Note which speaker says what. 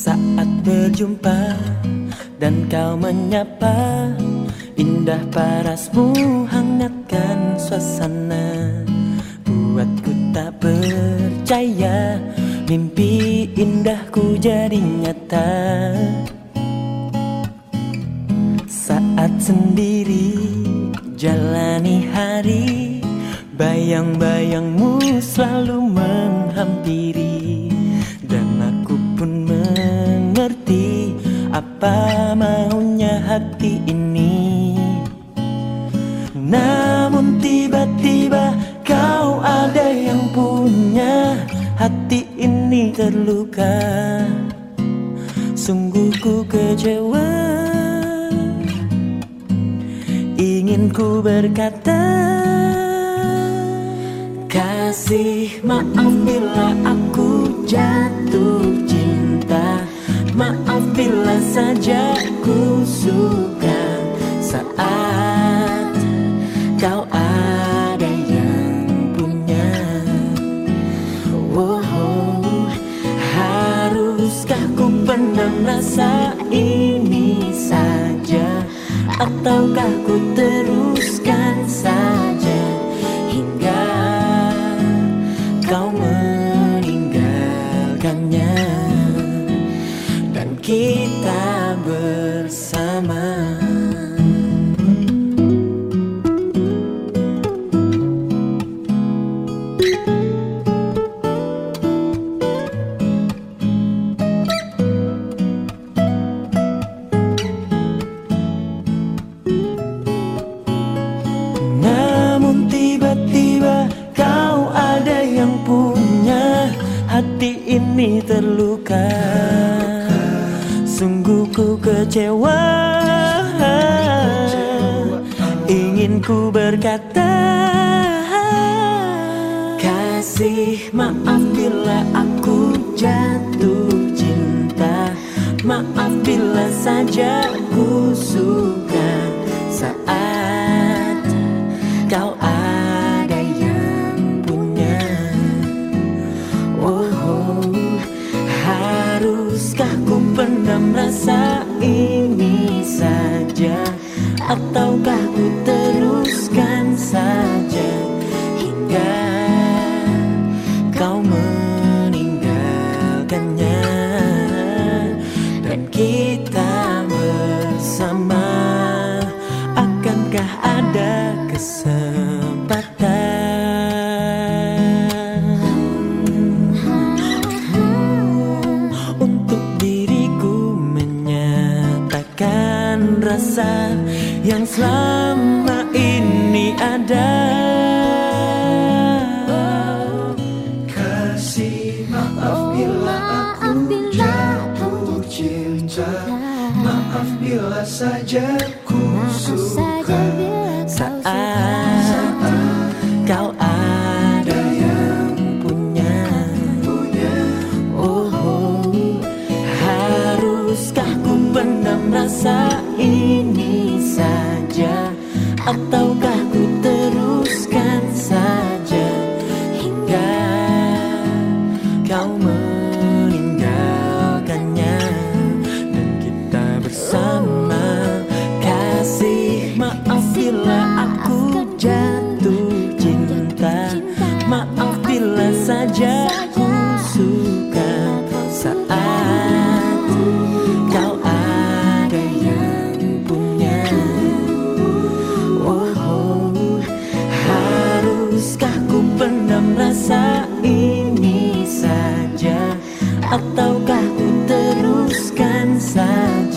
Speaker 1: Saat berjumpa dan kau menyapa Indah parasmu hangatkan suasana. Buatku tak percaya Mimpi indahku jadi nyata. Saat sendiri jalani hari Bayang-bayangmu selalu menghampiri Apa maunya hati ini? Namun tiba-tiba kau ada yang punya Hati ini terluka. Sungguh ku kecewa. Ingin ku berkata Kasih maaf bila aku jatuh Haruskah ku pendam rasa ini saja Ataukah ku teruskan saja kau meninggalkannya dan kita bersama. Ini terluka. Sungguh ku kecewa. Ingin ku berkata Kasih maaf bila aku jatuh cinta. Maaf bila saja ku suka. Saat Ataukah ku teruskan saja Hingga kau meninggalkannya Dan kita bersama? Akankah ada kesempatan rasa yang selama ini ada.
Speaker 2: Kasih maaf bila aku jatuh cinta Maaf bila saja ku suka
Speaker 1: Saat kau ada yang punya. Oh, haruskah ku pendam rasa ini saja Ataukah Haruskah ku pernah merasa ini saja? Ataukah ku teruskan saja?